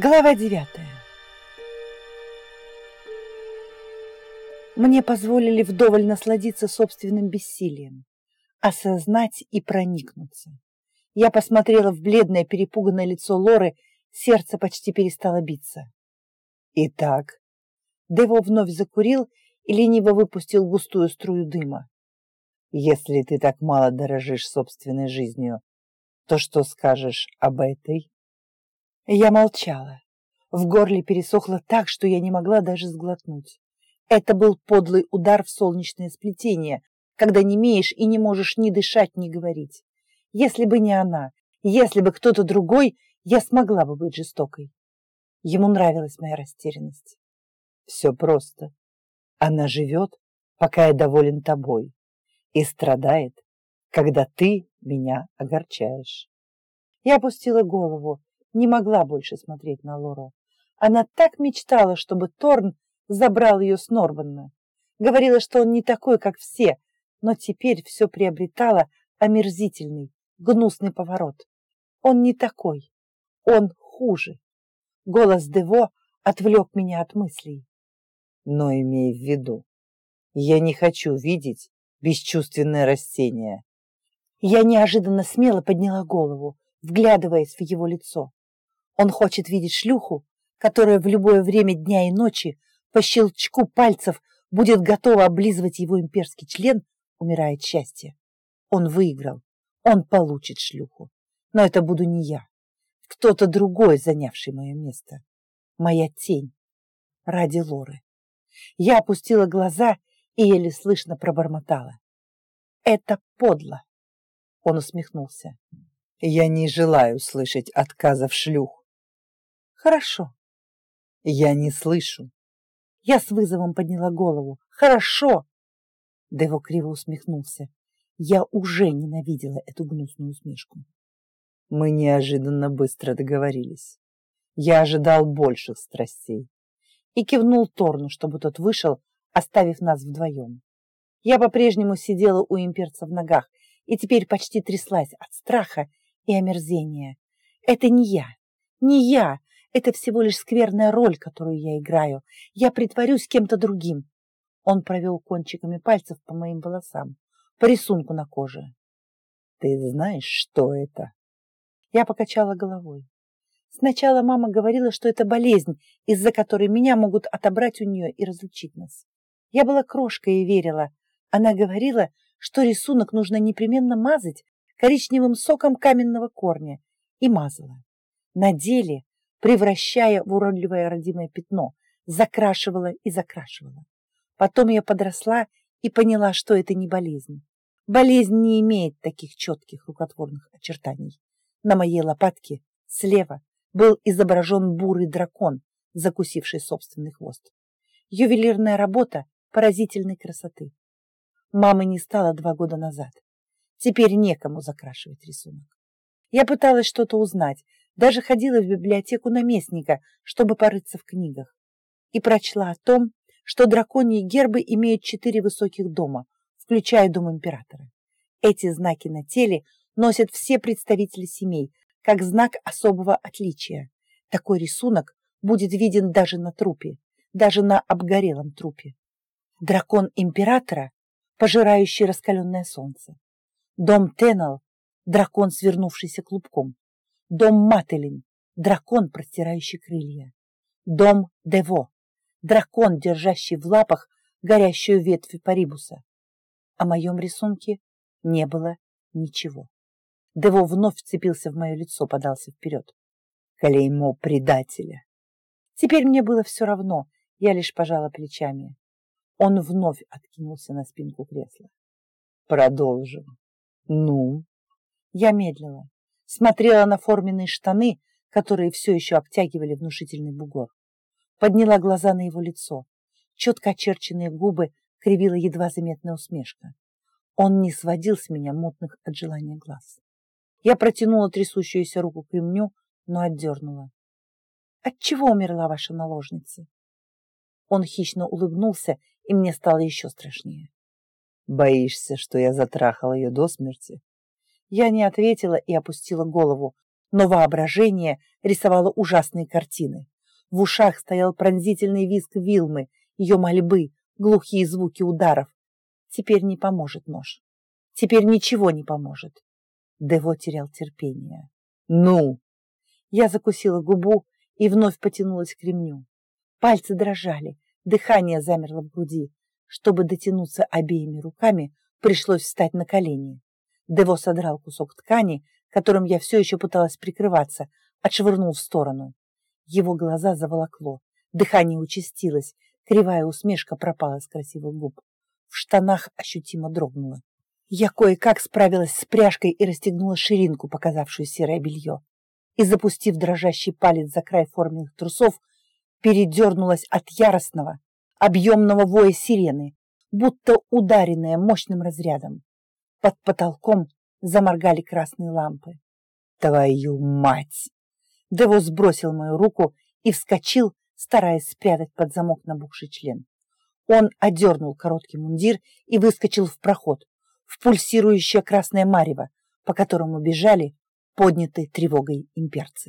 Глава девятая. Мне позволили вдоволь насладиться собственным бессилием, осознать и проникнуться. Я посмотрела в бледное перепуганное лицо Лоры, сердце почти перестало биться. Итак, Дево вновь закурил и лениво выпустил густую струю дыма. Если ты так мало дорожишь собственной жизнью, то что скажешь об этой? Я молчала. В горле пересохло так, что я не могла даже сглотнуть. Это был подлый удар в солнечное сплетение, когда не имеешь и не можешь ни дышать, ни говорить. Если бы не она, если бы кто-то другой, я смогла бы быть жестокой. Ему нравилась моя растерянность. Все просто. Она живет, пока я доволен тобой, и страдает, когда ты меня огорчаешь. Я опустила голову, не могла больше смотреть на Лору. Она так мечтала, чтобы Торн забрал ее с Норбанна. Говорила, что он не такой, как все, но теперь все приобретало омерзительный, гнусный поворот. Он не такой, он хуже. Голос Дево отвлек меня от мыслей. Но имей в виду, я не хочу видеть бесчувственное растение. Я неожиданно смело подняла голову, вглядываясь в его лицо. Он хочет видеть шлюху, которая в любое время дня и ночи по щелчку пальцев будет готова облизывать его имперский член, умирая от счастья. Он выиграл. Он получит шлюху. Но это буду не я. Кто-то другой, занявший мое место. Моя тень. Ради Лоры. Я опустила глаза и еле слышно пробормотала. Это подло. Он усмехнулся. Я не желаю слышать отказов шлюх. Хорошо. Я не слышу. Я с вызовом подняла голову. Хорошо. Дево криво усмехнулся. Я уже ненавидела эту гнусную усмешку. Мы неожиданно быстро договорились. Я ожидал больших страстей. И кивнул Торну, чтобы тот вышел, оставив нас вдвоем. Я по-прежнему сидела у имперца в ногах и теперь почти тряслась от страха и омерзения. Это не я, не я, это всего лишь скверная роль, которую я играю. Я притворюсь кем-то другим. Он провел кончиками пальцев по моим волосам, по рисунку на коже. Ты знаешь, что это? Я покачала головой. Сначала мама говорила, что это болезнь, из-за которой меня могут отобрать у нее и разлучить нас. Я была крошкой и верила. Она говорила, что рисунок нужно непременно мазать коричневым соком каменного корня. И мазала. На деле превращая в уродливое родимое пятно, закрашивала и закрашивала. Потом я подросла и поняла, что это не болезнь. Болезнь не имеет таких четких рукотворных очертаний. На моей лопатке слева был изображен бурый дракон, закусивший собственный хвост. Ювелирная работа поразительной красоты. Мамы не стало два года назад. Теперь некому закрашивать рисунок. Я пыталась что-то узнать, даже ходила в библиотеку наместника, чтобы порыться в книгах. И прочла о том, что драконьи гербы имеют четыре высоких дома, включая дом императора. Эти знаки на теле носят все представители семей, как знак особого отличия. Такой рисунок будет виден даже на трупе, даже на обгорелом трупе. Дракон императора, пожирающий раскаленное солнце. Дом Теннел, дракон, свернувшийся клубком. Дом Мателин, дракон, простирающий крылья. Дом Дево, дракон, держащий в лапах горящую ветвь парибуса. О моем рисунке не было ничего. Дево вновь вцепился в мое лицо, подался вперед. Клеймо предателя. Теперь мне было все равно, я лишь пожала плечами. Он вновь откинулся на спинку кресла. Продолжим. Ну? Я медлила смотрела на форменные штаны, которые все еще обтягивали внушительный бугор. Подняла глаза на его лицо. Четко очерченные губы кривила едва заметная усмешка. Он не сводил с меня мутных от желания глаз. Я протянула трясущуюся руку к ремню, но отдернула. От чего умерла ваша наложница? Он хищно улыбнулся, и мне стало еще страшнее. Боишься, что я затрахал ее до смерти? Я не ответила и опустила голову. но воображение рисовало ужасные картины. В ушах стоял пронзительный визг Вилмы, ее мольбы, глухие звуки ударов. Теперь не поможет нож. Теперь ничего не поможет. Дево терял терпение. «Ну!» Я закусила губу и вновь потянулась к ремню. Пальцы дрожали, дыхание замерло в груди. Чтобы дотянуться обеими руками, пришлось встать на колени. Дево содрал кусок ткани, которым я все еще пыталась прикрываться, отшвырнул в сторону. Его глаза заволокло, дыхание участилось, кривая усмешка пропала с красивых губ. В штанах ощутимо дрогнуло. Я кое-как справилась с пряжкой и расстегнула ширинку, показавшую серое белье. И, запустив дрожащий палец за край форменных трусов, передернулась от яростного, объемного воя сирены, будто ударенная мощным разрядом. Под потолком заморгали красные лампы. «Твою мать!» Дево сбросил мою руку и вскочил, стараясь спрятать под замок набухший член. Он одернул короткий мундир и выскочил в проход, в пульсирующее красное марево, по которому бежали поднятые тревогой имперцы.